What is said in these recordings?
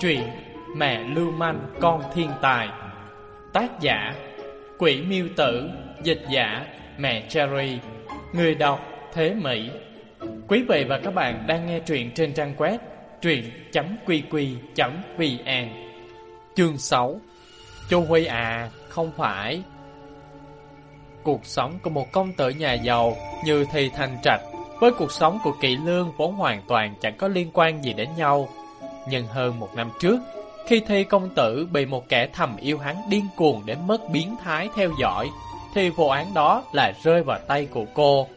Truyện Mẹ Lưu Manh Con Thiên Tài. Tác giả Quỷ Miêu Tử. Dịch giả Mẹ Cherry. Người đọc Thế Mỹ. Quý vị và các bạn đang nghe truyện trên trang web truyện.qq.vn Chương 6 Chu Huy à, không phải. Cuộc sống của một công tử nhà giàu như thì thành trạch với cuộc sống của kỵ lương vốn hoàn toàn chẳng có liên quan gì đến nhau. Nhưng hơn một năm trước, khi thi công tử bị một kẻ thầm yêu hắn điên cuồng đến mất biến thái theo dõi, thì vụ án đó lại rơi vào tay của cô.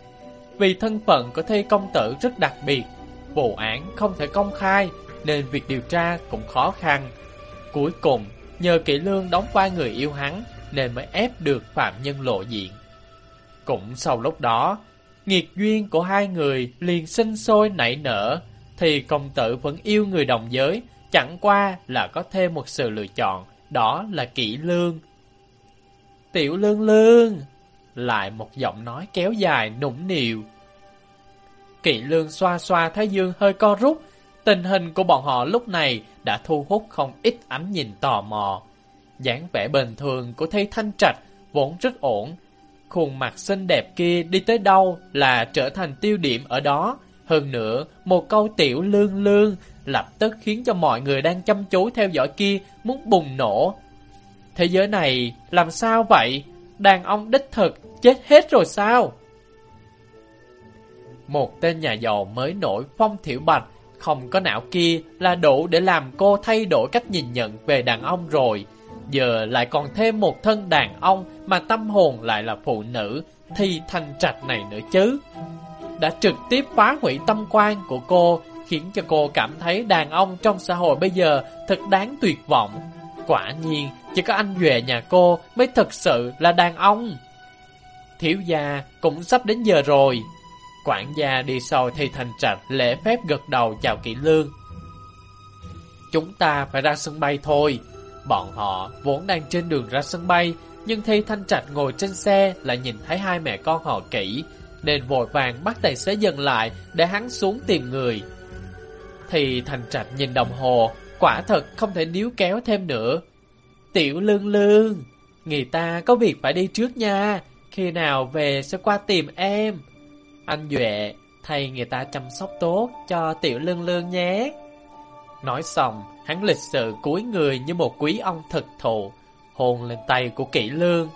Vì thân phận của thi công tử rất đặc biệt, vụ án không thể công khai nên việc điều tra cũng khó khăn. Cuối cùng, nhờ Kỵ lương đóng vai người yêu hắn nên mới ép được phạm nhân lộ diện. Cũng sau lúc đó, nghiệt duyên của hai người liền sinh sôi nảy nở, thì công tử vẫn yêu người đồng giới, chẳng qua là có thêm một sự lựa chọn, đó là kỹ lương. Tiểu lương lương, lại một giọng nói kéo dài nũng nịu. Kỵ lương xoa xoa thái dương hơi co rút, tình hình của bọn họ lúc này đã thu hút không ít ánh nhìn tò mò. dáng vẻ bình thường của Thi Thanh Trạch vốn rất ổn, khuôn mặt xinh đẹp kia đi tới đâu là trở thành tiêu điểm ở đó. Hơn nữa, một câu tiểu lương lương lập tức khiến cho mọi người đang chăm chú theo dõi kia muốn bùng nổ. Thế giới này làm sao vậy? Đàn ông đích thực chết hết rồi sao? Một tên nhà giàu mới nổi phong thiểu bạch không có não kia là đủ để làm cô thay đổi cách nhìn nhận về đàn ông rồi. Giờ lại còn thêm một thân đàn ông mà tâm hồn lại là phụ nữ thì thành trạch này nữa chứ. Đã trực tiếp phá hủy tâm quan của cô khiến cho cô cảm thấy đàn ông trong xã hội bây giờ thật đáng tuyệt vọng. Quả nhiên, chỉ có anh Duệ nhà cô mới thật sự là đàn ông. Thiếu gia cũng sắp đến giờ rồi. Quản gia đi sau thì thành trạch lễ phép gật đầu chào kỹ lương. Chúng ta phải ra sân bay thôi. Bọn họ vốn đang trên đường ra sân bay, nhưng thấy thanh trạch ngồi trên xe lại nhìn thấy hai mẹ con họ kỹ, nên vội vàng bắt tài xế dừng lại để hắn xuống tìm người. Thì thanh trạch nhìn đồng hồ, quả thật không thể níu kéo thêm nữa. Tiểu lương lương, người ta có việc phải đi trước nha, khi nào về sẽ qua tìm em. Anh Duệ, thầy người ta chăm sóc tốt cho tiểu lương lương nhé. Nói xong, hắn lịch sự cúi người như một quý ông thực thụ, hôn lên tay của kỹ lương.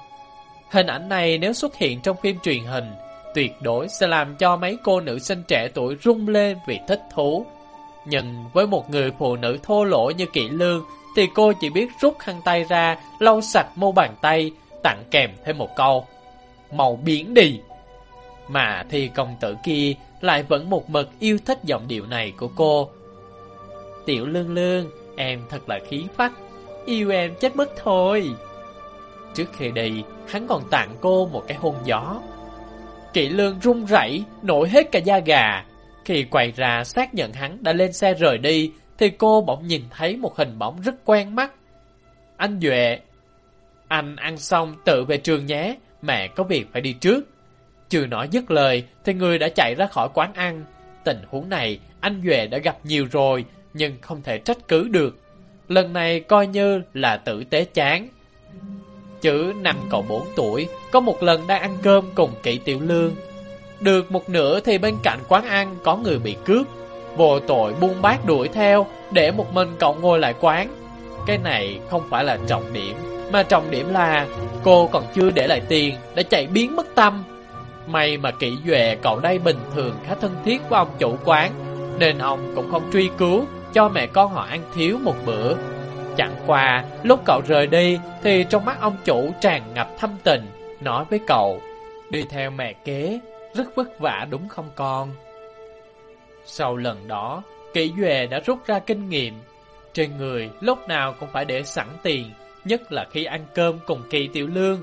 Hình ảnh này nếu xuất hiện trong phim truyền hình, tuyệt đối sẽ làm cho mấy cô nữ sinh trẻ tuổi rung lên vì thích thú. Nhưng với một người phụ nữ thô lỗ như kỹ lương, thì cô chỉ biết rút khăn tay ra, lau sạch mô bàn tay, tặng kèm thêm một câu. Màu biển đi! Mà thì công tử kia lại vẫn một mực yêu thích giọng điệu này của cô. Tiểu lương lương, em thật là khí phách, yêu em chết mất thôi. Trước khi đi, hắn còn tặng cô một cái hôn gió. Kỵ lương run rẩy, nổi hết cả da gà. Khi quay ra xác nhận hắn đã lên xe rời đi, thì cô bỗng nhìn thấy một hình bóng rất quen mắt. Anh Duệ, anh ăn xong tự về trường nhé, mẹ có việc phải đi trước. Chưa nói dứt lời thì người đã chạy ra khỏi quán ăn. Tình huống này anh Duệ đã gặp nhiều rồi nhưng không thể trách cứ được. Lần này coi như là tử tế chán. Chữ năm cậu bốn tuổi có một lần đang ăn cơm cùng kỵ tiểu lương. Được một nửa thì bên cạnh quán ăn có người bị cướp. Vô tội buông bát đuổi theo để một mình cậu ngồi lại quán. Cái này không phải là trọng điểm mà trọng điểm là cô còn chưa để lại tiền đã chạy biến mất tâm. May mà kỹ duệ cậu đây bình thường khá thân thiết với ông chủ quán, nên ông cũng không truy cứu cho mẹ con họ ăn thiếu một bữa. Chẳng qua, lúc cậu rời đi thì trong mắt ông chủ tràn ngập thâm tình, nói với cậu, đi theo mẹ kế, rất vất vả đúng không con? Sau lần đó, kỹ duệ đã rút ra kinh nghiệm. Trên người lúc nào cũng phải để sẵn tiền, nhất là khi ăn cơm cùng kỳ tiểu lương.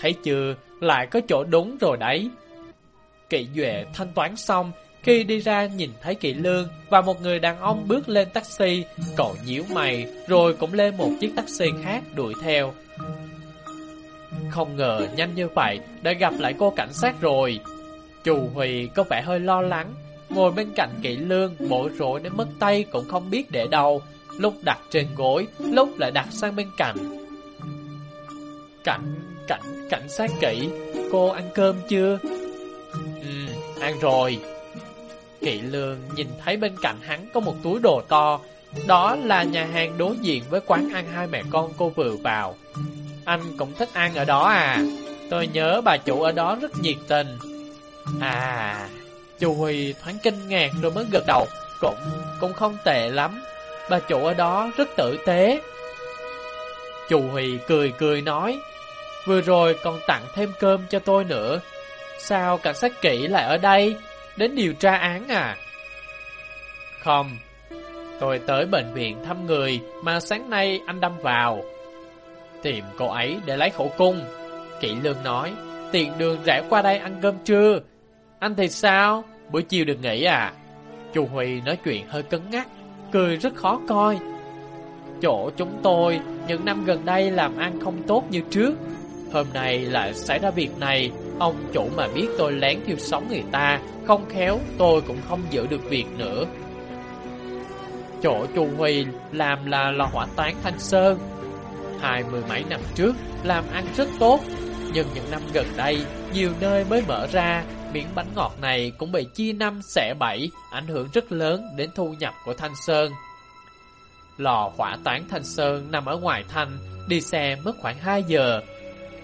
Thấy chưa, lại có chỗ đúng rồi đấy. Kỵ Duệ thanh toán xong, khi đi ra nhìn thấy Kỵ Lương và một người đàn ông bước lên taxi, cậu nhíu mày rồi cũng lên một chiếc taxi khác đuổi theo. Không ngờ nhanh như vậy đã gặp lại cô cảnh sát rồi. Chù Huy có vẻ hơi lo lắng, ngồi bên cạnh kỵ lương, bối rối đến mất tay cũng không biết để đâu, lúc đặt trên gối, lúc lại đặt sang bên cạnh. Cảnh, cảnh, cảnh sát kỵ, cô ăn cơm chưa? Ừ, ăn rồi. Kỵ lương nhìn thấy bên cạnh hắn có một túi đồ to, đó là nhà hàng đối diện với quán ăn hai mẹ con cô vừa vào. Anh cũng thích ăn ở đó à? Tôi nhớ bà chủ ở đó rất nhiệt tình. À, Chu Huy thoáng kinh ngạc rồi mới gật đầu. Cũng, cũng không tệ lắm. Bà chủ ở đó rất tử tế. Chu Huy cười cười nói. Vừa rồi còn tặng thêm cơm cho tôi nữa. Sao cảnh sát kỹ lại ở đây? Đến điều tra án à? Không, tôi tới bệnh viện thăm người mà sáng nay anh đâm vào. Tìm cô ấy để lấy khẩu cung. Kỵ lương nói, tiện đường rẽ qua đây ăn cơm trưa. Anh thì sao? Buổi chiều được nghỉ à? Chu Huy nói chuyện hơi cứng ngắc, cười rất khó coi. Chỗ chúng tôi những năm gần đây làm ăn không tốt như trước. Hôm nay lại xảy ra việc này, ông chủ mà biết tôi lén thiêu sống người ta, không khéo tôi cũng không giữ được việc nữa. Chỗ Chu Huy làm là lò hỏa tán Thanh Sơn. Hai mươi mấy năm trước, làm ăn rất tốt, nhưng những năm gần đây, nhiều nơi mới mở ra, miếng bánh ngọt này cũng bị chia năm xẻ bảy, ảnh hưởng rất lớn đến thu nhập của Thanh Sơn. Lò hỏa tán Thanh Sơn nằm ở ngoài Thanh, đi xe mất khoảng 2 giờ.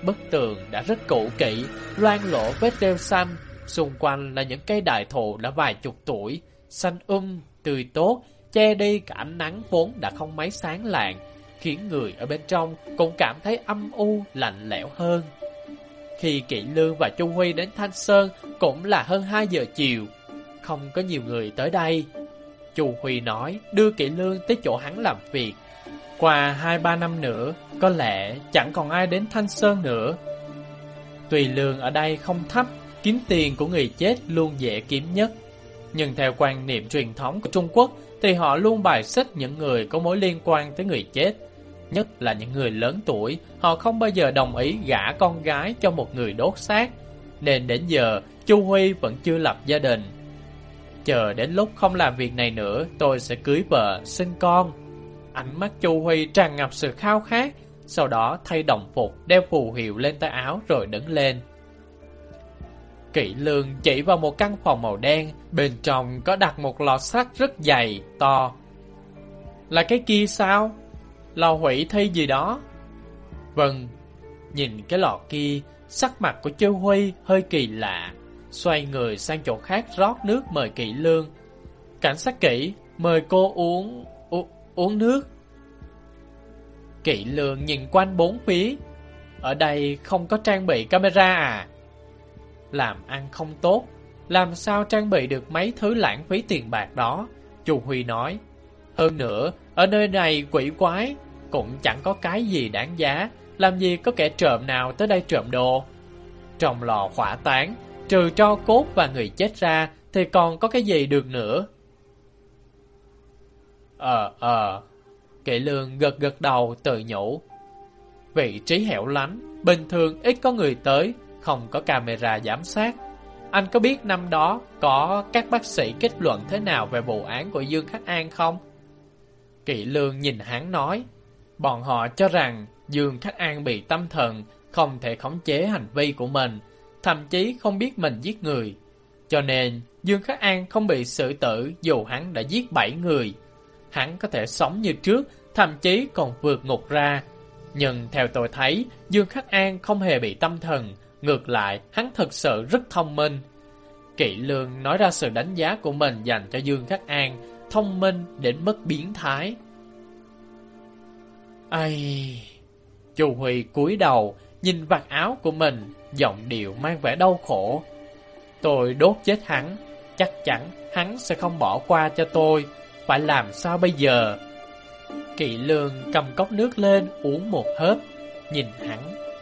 Bức tường đã rất cũ kỹ, loang lỗ vết rêu xanh, xung quanh là những cây đại thụ đã vài chục tuổi, xanh um, tươi tốt, che đi cả ánh nắng vốn đã không mấy sáng lạng, khiến người ở bên trong cũng cảm thấy âm u, lạnh lẽo hơn. Khi Kỵ Lương và Chu Huy đến Thanh Sơn cũng là hơn 2 giờ chiều, không có nhiều người tới đây. Chu Huy nói đưa Kỵ Lương tới chỗ hắn làm việc. Qua 2-3 năm nữa, có lẽ chẳng còn ai đến Thanh Sơn nữa. Tùy lương ở đây không thấp, kiếm tiền của người chết luôn dễ kiếm nhất. Nhưng theo quan niệm truyền thống của Trung Quốc thì họ luôn bài xích những người có mối liên quan tới người chết. Nhất là những người lớn tuổi, họ không bao giờ đồng ý gả con gái cho một người đốt xác. Nên đến giờ, Chu Huy vẫn chưa lập gia đình. Chờ đến lúc không làm việc này nữa, tôi sẽ cưới vợ, sinh con. Ánh mắt Chu Huy tràn ngập sự khao khát, sau đó thay đồng phục, đeo phù hiệu lên tay áo rồi đứng lên. Kỵ lương chỉ vào một căn phòng màu đen, bên trong có đặt một lò sắt rất dày, to. Là cái kia sao? Lò hủy thi gì đó? Vâng, nhìn cái lò kia, sắc mặt của Châu Huy hơi kỳ lạ. Xoay người sang chỗ khác rót nước mời kỵ lương. Cảnh sát kỹ, mời cô uống... U, uống nước. Kỵ lường nhìn quanh bốn phía. Ở đây không có trang bị camera à? làm ăn không tốt, làm sao trang bị được mấy thứ lãng phí tiền bạc đó, Chu Huy nói. Hơn nữa, ở nơi này quỷ quái, cũng chẳng có cái gì đáng giá, làm gì có kẻ trộm nào tới đây trộm đồ. Trong lò hỏa tán, trừ cho cốt và người chết ra, thì còn có cái gì được nữa. Ờ, ờ, kỵ lương gật gật đầu tự nhủ. Vị trí hẻo lánh, bình thường ít có người tới, không có camera giám sát. Anh có biết năm đó có các bác sĩ kết luận thế nào về vụ án của Dương Khắc An không? Kỵ lương nhìn hắn nói, bọn họ cho rằng Dương Khắc An bị tâm thần, không thể khống chế hành vi của mình, thậm chí không biết mình giết người. Cho nên, Dương Khắc An không bị xử tử dù hắn đã giết 7 người. Hắn có thể sống như trước, thậm chí còn vượt ngục ra. Nhưng theo tôi thấy, Dương Khắc An không hề bị tâm thần, Ngược lại, hắn thực sự rất thông minh. Kỵ lương nói ra sự đánh giá của mình dành cho Dương Khắc An, thông minh đến mức biến thái. Ây... Chu Huy cúi đầu, nhìn vạt áo của mình, giọng điệu mang vẻ đau khổ. Tôi đốt chết hắn, chắc chắn hắn sẽ không bỏ qua cho tôi, phải làm sao bây giờ? Kỵ lương cầm cốc nước lên uống một hớp, nhìn hắn.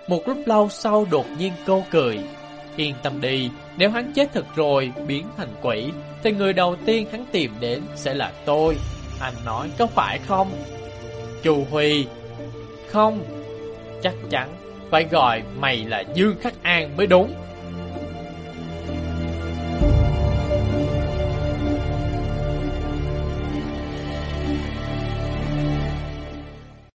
Một lúc lâu sau đột nhiên cô cười. Yên tâm đi Nếu hắn chết thật rồi biến thành quỷ Thì người đầu tiên hắn tìm đến sẽ là tôi. Anh nói có phải không? Chu Huy. Không Chắc chắn Phải gọi mày là Dương Khắc An mới đúng.